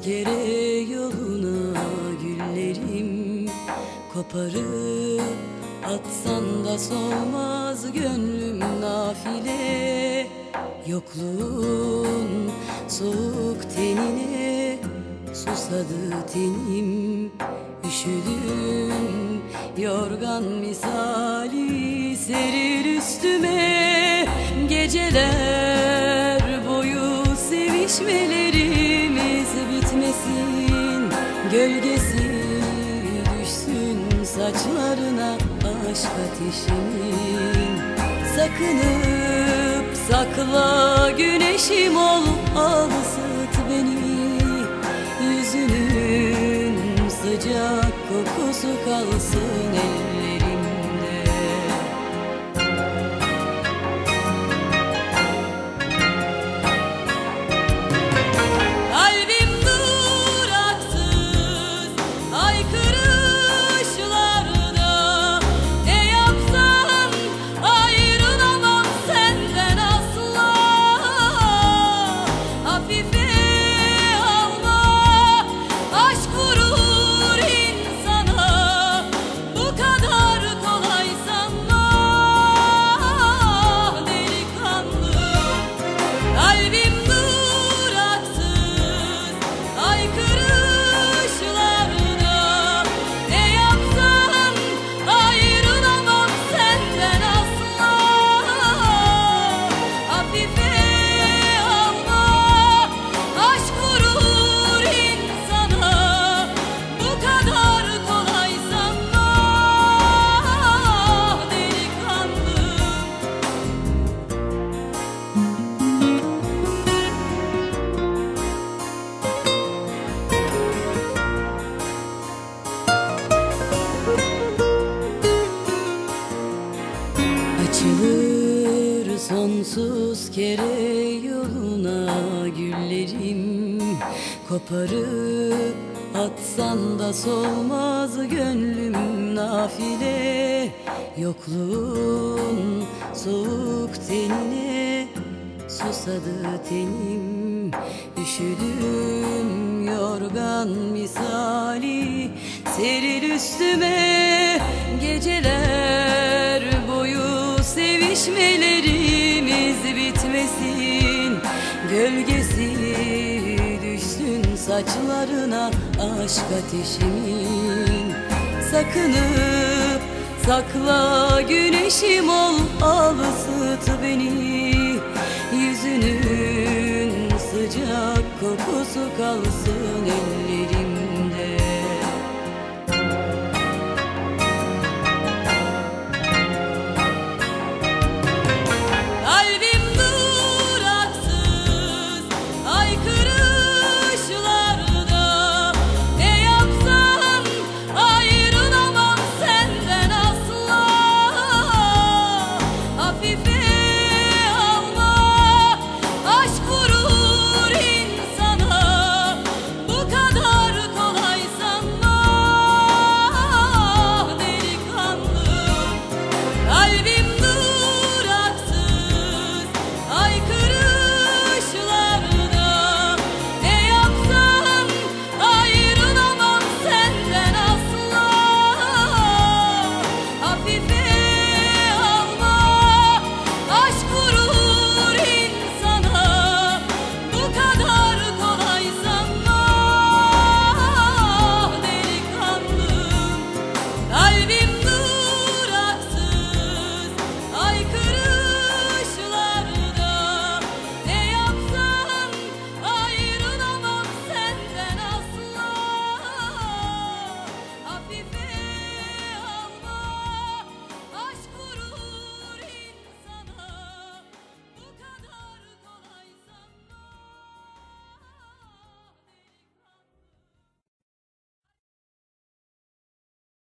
Rüzgere yoluna güllerim koparıp Atsan da solmaz gönlüm nafile. Yokluğun soğuk tenine Susadı tenim. Üşüdüm yorgan misali Seril üstüme. Geceler boyu sevişmeleri Gölgesi düşsün saçlarına aşk ateşimin Sakınıp sakla güneşim ol al ısıt beni. Yüzünün sıcak kokusu kalsın ellerimde Açılır sonsuz kere yoluna güllerim. Koparıp atsan da solmaz gönlüm nafile. Yokluğun soğuk tenine susadı tenim. Üşüdüm yorgan misali Serir üstüme geceler Sevişmelerimiz bitmesin Gölgesi düşsün saçlarına aşk ateşimin. Sakınıp sakla güneşim ol al ısıt beni. Yüzünün sıcak kokusu kalsın ellerim